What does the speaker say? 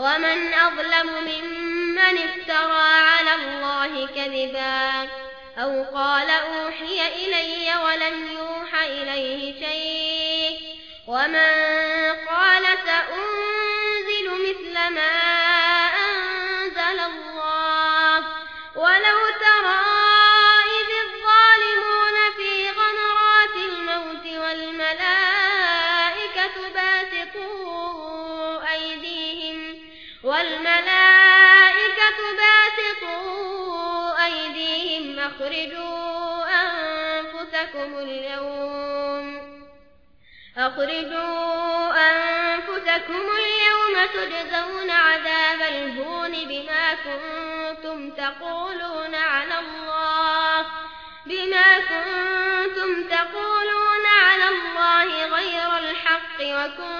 ومن أظلم ممن افترى على الله كذبا أو قال أوحي إلي ولم يوح إليه شيء ومن والملائكة باسطوا أيديهم أخرجوا أنفسكم اليوم أخرجوا أنفسكم اليوم تجزون عذاب الهون بما كنتم تقولون على الله بما كنتم تقولون على الله غير الحق وكنتم